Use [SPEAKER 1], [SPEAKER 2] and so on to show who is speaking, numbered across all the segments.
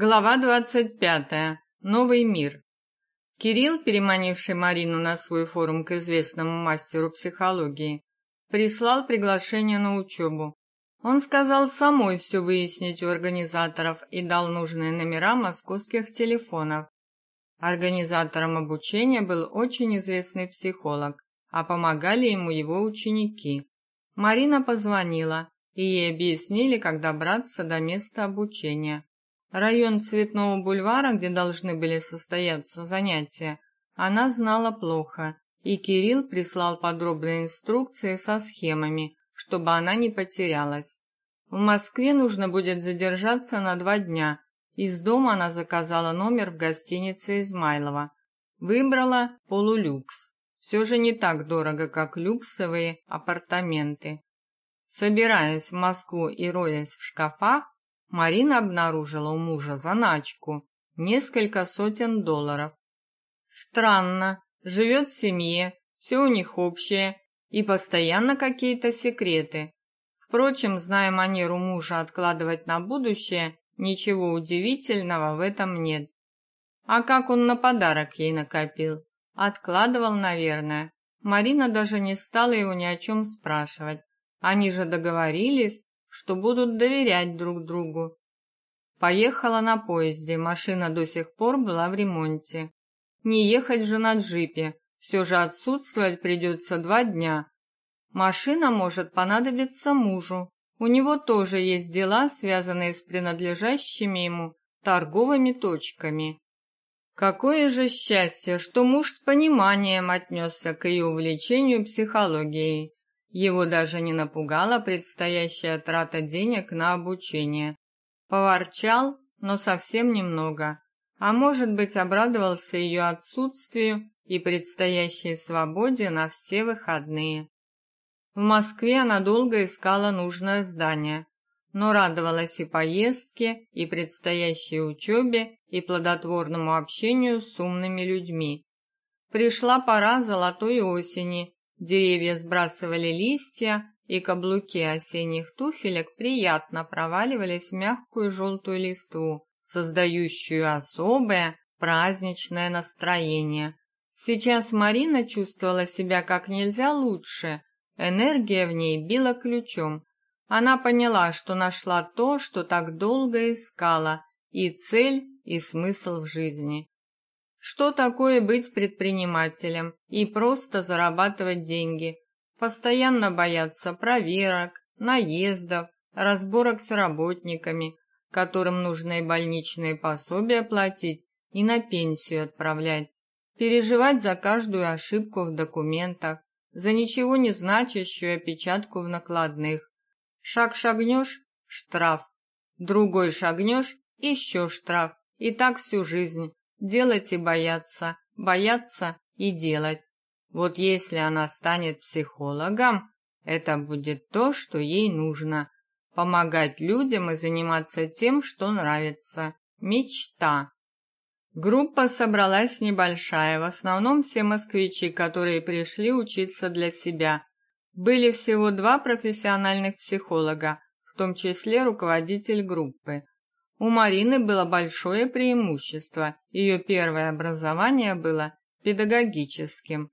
[SPEAKER 1] Глава двадцать пятая. Новый мир. Кирилл, переманивший Марину на свой форум к известному мастеру психологии, прислал приглашение на учебу. Он сказал самой все выяснить у организаторов и дал нужные номера московских телефонов. Организатором обучения был очень известный психолог, а помогали ему его ученики. Марина позвонила, и ей объяснили, как добраться до места обучения. Район Цветного бульвара, где должны были состояться занятия, она знала плохо, и Кирилл прислал подробные инструкции со схемами, чтобы она не потерялась. В Москве нужно будет задержаться на два дня. Из дома она заказала номер в гостинице Измайлова. Выбрала полулюкс. Все же не так дорого, как люксовые апартаменты. Собираясь в Москву и роясь в шкафах, Марина обнаружила у мужа заначку несколько сотен долларов. Странно, живет в семье, все у них общее и постоянно какие-то секреты. Впрочем, зная манеру мужа откладывать на будущее, ничего удивительного в этом нет. А как он на подарок ей накопил? Откладывал, наверное. Марина даже не стала его ни о чем спрашивать. Они же договорились, что будут доверять друг другу. Поехала на поезде, машина до сих пор была в ремонте. Не ехать же на джипе, все же отсутствовать придется два дня. Машина может понадобиться мужу. У него тоже есть дела, связанные с принадлежащими ему торговыми точками. Какое же счастье, что муж с пониманием отнесся к ее увлечению психологией. Его даже не напугала предстоящая трата денег на обучение. Поворчал, но совсем немного. А может быть, обрадовался ее отсутствию и предстоящей свободе на все выходные. В Москве она долго искала нужное здание, но радовалась и поездке, и предстоящей учебе, и плодотворному общению с умными людьми. Пришла пора золотой осени, Деревья сбрасывали листья, и каблуки осенних туфелек приятно проваливались в мягкую желтую листву, создающую особое праздничное настроение. Сейчас Марина чувствовала себя как нельзя лучше. Энергия в ней била ключом. Она поняла, что нашла то, что так долго искала, и цель, и смысл в жизни. Что такое быть предпринимателем и просто зарабатывать деньги? Постоянно бояться проверок, наездов, разборок с работниками, которым нужно и больничные пособия платить, и на пенсию отправлять. Переживать за каждую ошибку в документах, за ничего не значащую опечатку в накладных. Шаг шагнешь – штраф. Другой шагнешь – еще штраф. И так всю жизнь. Делать и бояться, бояться и делать. Вот если она станет психологом, это будет то, что ей нужно. Помогать людям и заниматься тем, что нравится. Мечта. Группа собралась небольшая, в основном все москвичи, которые пришли учиться для себя. Были всего два профессиональных психолога, в том числе руководитель группы. У Марины было большое преимущество. Ее первое образование было педагогическим.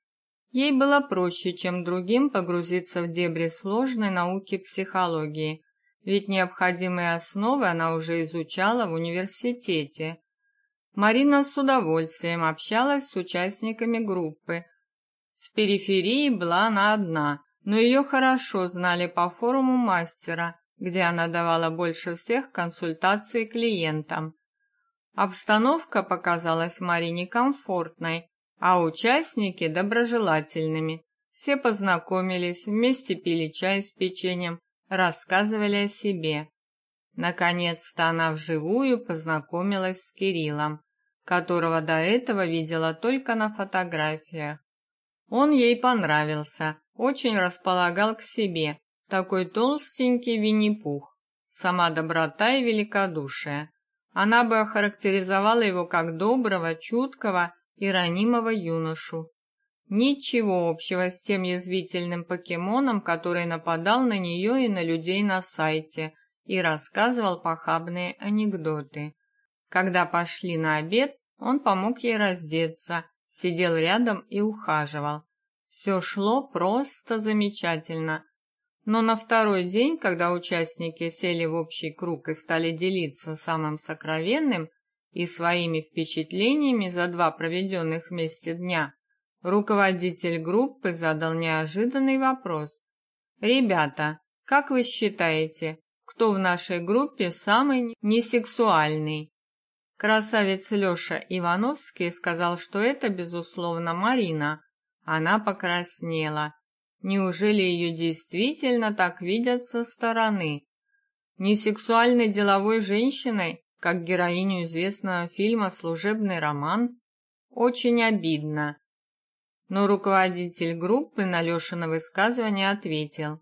[SPEAKER 1] Ей было проще, чем другим, погрузиться в дебри сложной науки психологии, ведь необходимые основы она уже изучала в университете. Марина с удовольствием общалась с участниками группы. С периферии была она одна, но ее хорошо знали по форуму мастера, где она давала больше всех консультаций клиентам. Обстановка показалась Марине комфортной, а участники доброжелательными. Все познакомились, вместе пили чай с печеньем, рассказывали о себе. Наконец-то она вживую познакомилась с Кириллом, которого до этого видела только на фотографиях. Он ей понравился, очень располагал к себе, такой толстенький Винни-Пух, сама доброта и великодушие. Она бы охарактеризовала его как доброго, чуткого и ранимого юношу. Ничего общего с тем язвительным покемоном, который нападал на нее и на людей на сайте и рассказывал похабные анекдоты. Когда пошли на обед, он помог ей раздеться, сидел рядом и ухаживал. Все шло просто замечательно. Но на второй день, когда участники сели в общий круг и стали делиться самым сокровенным и своими впечатлениями за два проведенных вместе дня, руководитель группы задал неожиданный вопрос. «Ребята, как вы считаете, кто в нашей группе самый несексуальный?» Красавец Лёша Ивановский сказал, что это, безусловно, Марина. Она покраснела. Неужели ее действительно так видят со стороны? Не сексуальной деловой женщиной, как героиню известного фильма «Служебный роман»? Очень обидно. Но руководитель группы на Лешино высказывание ответил.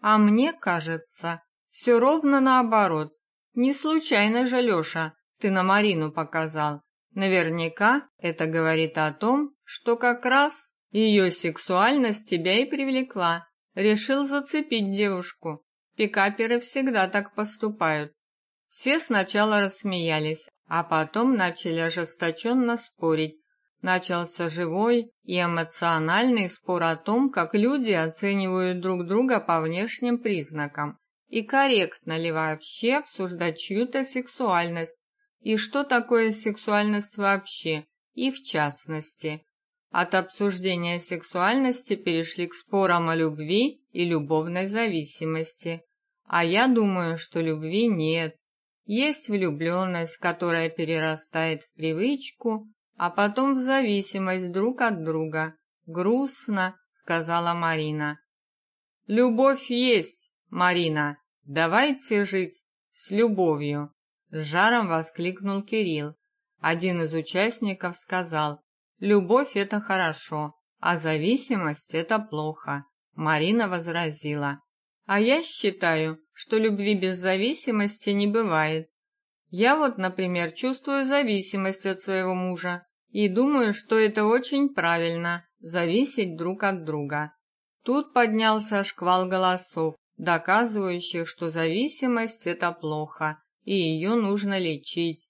[SPEAKER 1] А мне кажется, все ровно наоборот. Не случайно же, Леша, ты на Марину показал. Наверняка это говорит о том, что как раз ее сексуальность тебя и привлекла. Решил зацепить девушку. Пикаперы всегда так поступают. Все сначала рассмеялись, а потом начали ожесточенно спорить. Начался живой и эмоциональный спор о том, как люди оценивают друг друга по внешним признакам и корректно ли вообще обсуждать чью-то сексуальность и что такое сексуальность вообще, и в частности. От обсуждения сексуальности перешли к спорам о любви и любовной зависимости. А я думаю, что любви нет. Есть влюбленность, которая перерастает в привычку, а потом в зависимость друг от друга. Грустно, сказала Марина. Любовь есть, Марина. Давайте жить с любовью, с жаром воскликнул Кирилл. Один из участников сказал: Любовь это хорошо, а зависимость это плохо. Марина возразила: "А я считаю, что любви без зависимости не бывает. Я вот, например, чувствую зависимость от своего мужа и думаю, что это очень правильно зависеть друг от друга". Тут поднялся шквал голосов, доказывающих, что зависимость это плохо и ее нужно лечить.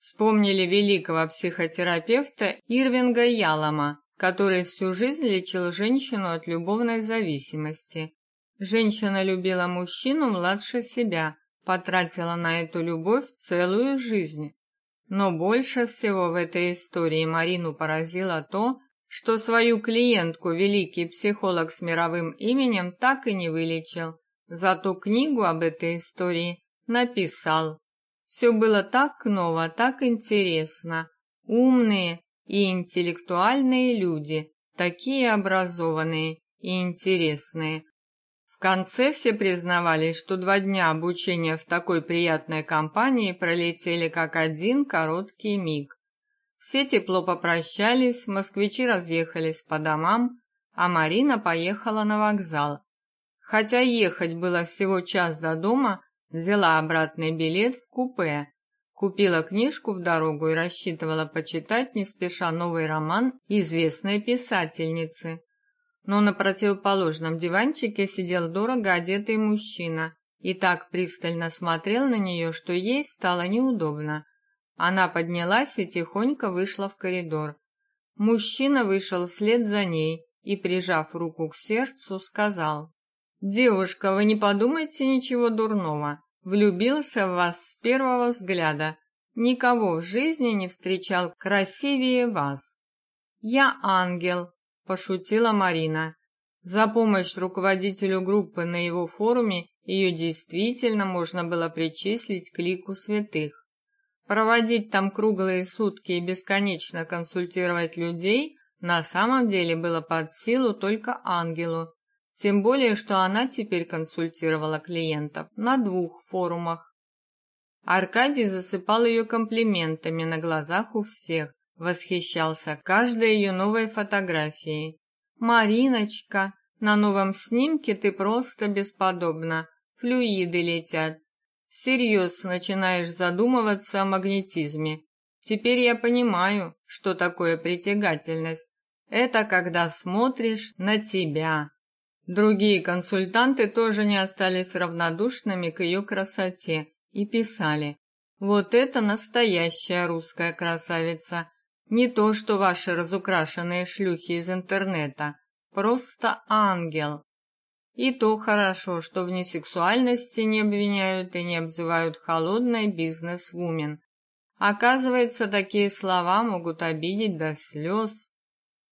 [SPEAKER 1] Вспомнили великого психотерапевта Ирвинга Ялома, который всю жизнь лечил женщину от любовной зависимости. Женщина любила мужчину младше себя, потратила на эту любовь целую жизнь. Но больше всего в этой истории Марину поразило то, что свою клиентку великий психолог с мировым именем так и не вылечил. Зато книгу об этой истории написал. Все было так ново, так интересно. Умные и интеллектуальные люди, такие образованные и интересные. В конце все признавались, что два дня обучения в такой приятной компании пролетели как один короткий миг. Все тепло попрощались, москвичи разъехались по домам, а Марина поехала на вокзал. Хотя ехать было всего час до дома, Взяла обратный билет в купе, купила книжку в дорогу и рассчитывала почитать не спеша новый роман известной писательницы. Но на противоположном диванчике сидел дорого одетый мужчина и так пристально смотрел на нее, что ей стало неудобно. Она поднялась и тихонько вышла в коридор. Мужчина вышел вслед за ней и, прижав руку к сердцу, сказал: Девушка, вы не подумайте ничего дурного. Влюбился в вас с первого взгляда. Никого в жизни не встречал красивее вас. Я ангел, пошутила Марина. За помощь руководителю группы на его форуме ее действительно можно было причислить к лику святых. Проводить там круглые сутки и бесконечно консультировать людей на самом деле было под силу только ангелу, тем более, что она теперь консультировала клиентов на двух форумах. Аркадий засыпал ее комплиментами на глазах у всех, восхищался каждой ее новой фотографией. Мариночка, на новом снимке ты просто бесподобна. Флюиды летят. Всерьез начинаешь задумываться о магнетизме. Теперь я понимаю, что такое притягательность. Это когда смотришь на тебя. Другие консультанты тоже не остались равнодушными к ее красоте и писали: Вот это настоящая русская красавица. Не то, что ваши разукрашенные шлюхи из интернета. Просто ангел. И то хорошо, что в несексуальности не обвиняют и не обзывают холодной бизнес-вумен. Оказывается, такие слова могут обидеть до слез.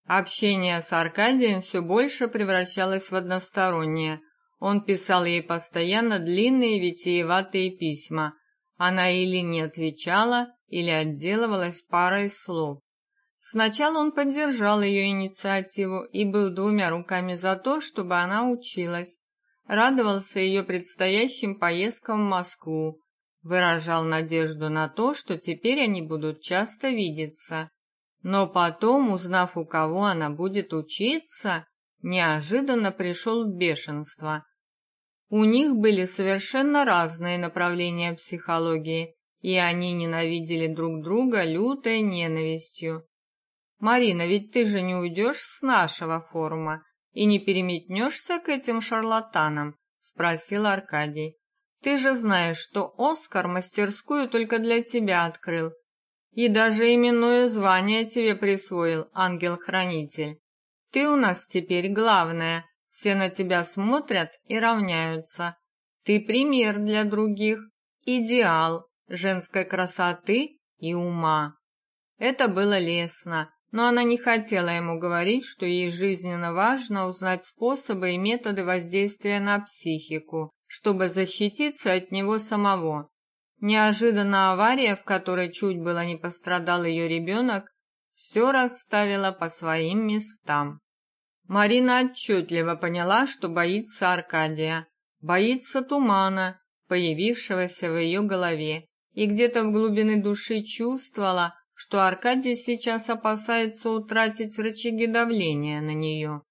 [SPEAKER 1] Общение с Аркадием все больше превращалось в одностороннее. Он писал ей постоянно длинные витиеватые письма. Она или не отвечала, или отделывалась парой слов. Сначала он поддержал ее инициативу и был двумя руками за то, чтобы она училась. Радовался ее предстоящим поездкам в Москву, выражал надежду на то, что теперь они будут часто видеться. Но потом, узнав, у кого она будет учиться, неожиданно пришел в бешенство. У них были совершенно разные направления психологии, и они ненавидели друг друга лютой ненавистью. Марина, ведь ты же не уйдешь с нашего форума и не переметнешься к этим шарлатанам, спросил Аркадий. Ты же знаешь, что Оскар мастерскую только для тебя открыл. И даже именное звание тебе присвоил, ангел-хранитель. Ты у нас теперь главная. Все на тебя смотрят и равняются. Ты пример для других, идеал женской красоты и ума. Это было лестно, но она не хотела ему говорить, что ей жизненно важно узнать способы и методы воздействия на психику, чтобы защититься от него самого. Неожиданно авария, в которой чуть было не пострадал ее ребенок, все расставила по своим местам. Марина отчетливо поняла, что боится Аркадия, боится тумана, появившегося в ее голове, и где-то в глубине души чувствовала, что Аркадий сейчас опасается утратить рычаги давления на нее.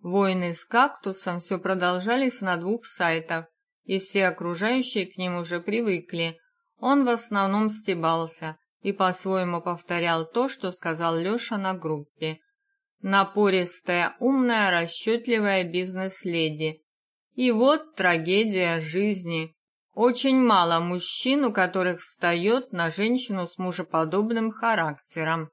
[SPEAKER 1] Войны с кактусом все продолжались на двух сайтах, и все окружающие к ним уже привыкли. Он в основном стебался и по-своему повторял то, что сказал Леша на группе. Напористая, умная, расчетливая бизнес-леди. И вот трагедия жизни. Очень мало мужчин, у которых встает на женщину с мужеподобным характером.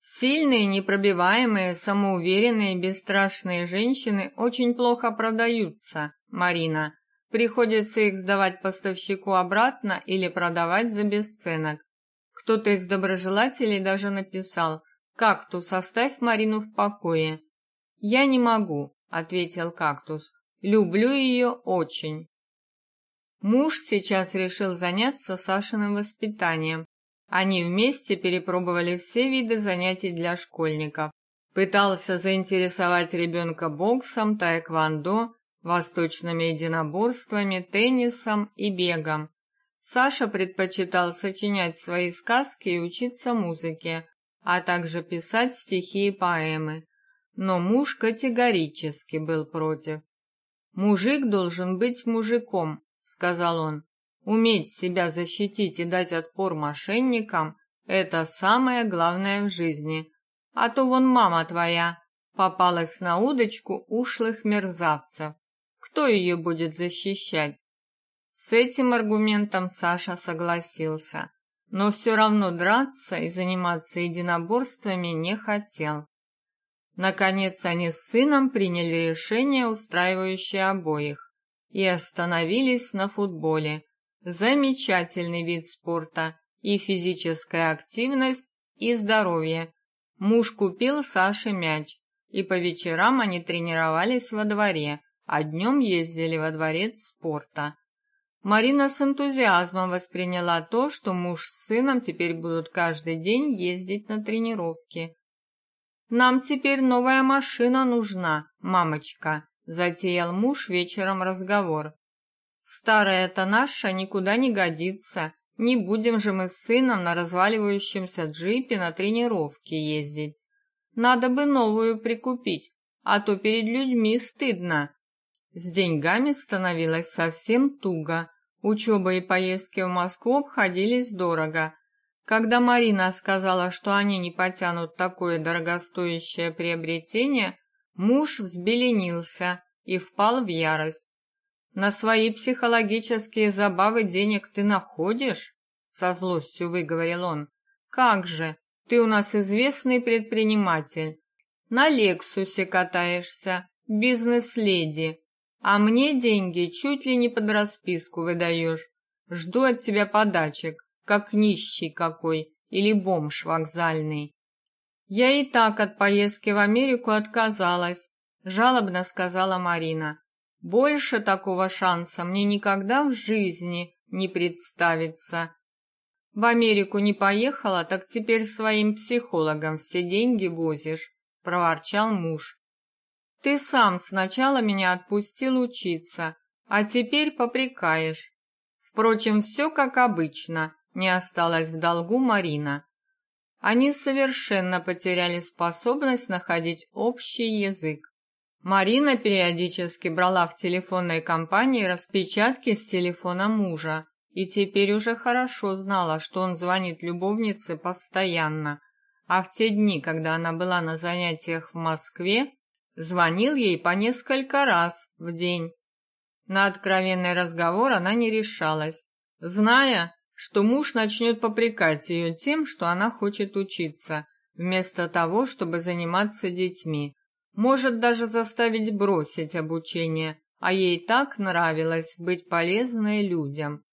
[SPEAKER 1] Сильные, непробиваемые, самоуверенные, бесстрашные женщины очень плохо продаются, Марина. Приходится их сдавать поставщику обратно или продавать за бесценок. Кто-то из доброжелателей даже написал: "Кактус, оставь Марину в покое". "Я не могу", ответил Кактус. "Люблю ее очень". Муж сейчас решил заняться Сашиным воспитанием. Они вместе перепробовали все виды занятий для школьников. Пытался заинтересовать ребенка боксом, таэквондо, восточными единоборствами, теннисом и бегом. Саша предпочитал сочинять свои сказки и учиться музыке, а также писать стихи и поэмы. Но муж категорически был против. Мужик должен быть мужиком, сказал он. Уметь себя защитить и дать отпор мошенникам это самое главное в жизни. А то вон мама твоя попалась на удочку ушлых мерзавцев. Кто ее будет защищать? С этим аргументом Саша согласился, но все равно драться и заниматься единоборствами не хотел. Наконец они с сыном приняли решение, устраивающее обоих и остановились на футболе. Замечательный вид спорта, и физическая активность, и здоровье. Муж купил Саше мяч, и по вечерам они тренировались во дворе, а днем ездили во дворец спорта. Марина с энтузиазмом восприняла то, что муж с сыном теперь будут каждый день ездить на тренировки. Нам теперь новая машина нужна, мамочка, затеял муж вечером разговор. Старая-то наша никуда не годится. Не будем же мы с сыном на разваливающемся джипе на тренировки ездить. Надо бы новую прикупить, а то перед людьми стыдно. С деньгами становилось совсем туго. Учеба и поездки в Москву обходились дорого. Когда Марина сказала, что они не потянут такое дорогостоящее приобретение, Муж взбеленился и впал в ярость. На свои психологические забавы денег ты находишь? со злостью выговорил он. Как же? Ты у нас известный предприниматель. На Лексусе катаешься, бизнес-леди. А мне деньги чуть ли не под расписку выдаешь. Жду от тебя подачек, как нищий какой или бомж вокзальный. Я и так от поездки в Америку отказалась, жалобно сказала Марина. Больше такого шанса мне никогда в жизни не представится. В Америку не поехала, так теперь своим психологам все деньги возишь, проворчал муж. Ты сам сначала меня отпустил учиться, а теперь попрекаешь. Впрочем, все как обычно, не осталась в долгу Марина. Они совершенно потеряли способность находить общий язык. Марина периодически брала в телефонной компании распечатки с телефона мужа и теперь уже хорошо знала, что он звонит любовнице постоянно, а в те дни, когда она была на занятиях в Москве, звонил ей по несколько раз в день. На откровенный разговор она не решалась, зная, что муж начнет попрекать ее тем, что она хочет учиться, вместо того, чтобы заниматься детьми. Может даже заставить бросить обучение, а ей так нравилось быть полезной людям.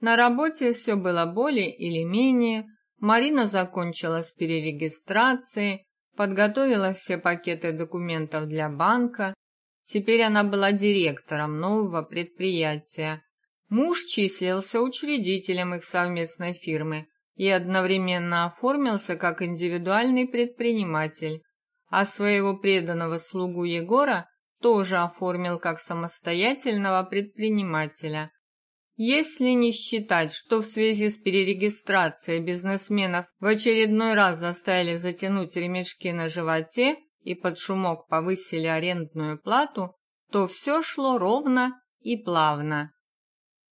[SPEAKER 1] На работе все было более или менее. Марина закончила с перерегистрацией, подготовила все пакеты документов для банка. Теперь она была директором нового предприятия, Муж числился учредителем их совместной фирмы и одновременно оформился как индивидуальный предприниматель, а своего преданного слугу Егора тоже оформил как самостоятельного предпринимателя. Если не считать, что в связи с перерегистрацией бизнесменов в очередной раз заставили затянуть ремешки на животе и под шумок повысили арендную плату, то все шло ровно и плавно.